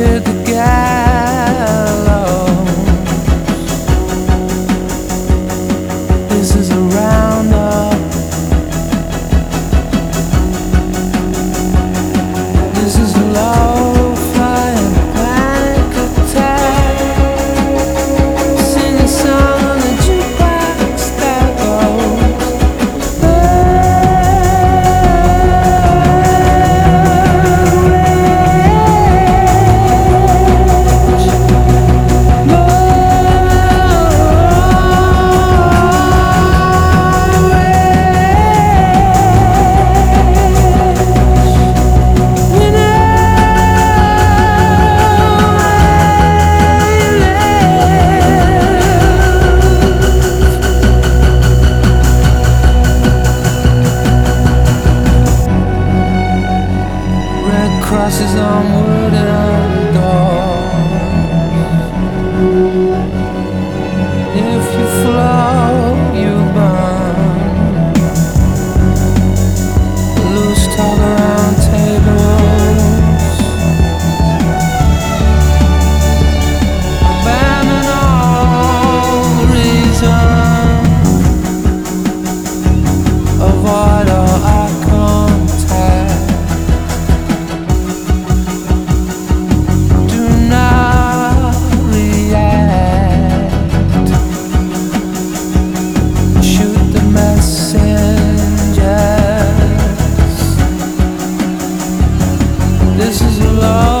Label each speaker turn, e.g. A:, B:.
A: nie glasses onward love.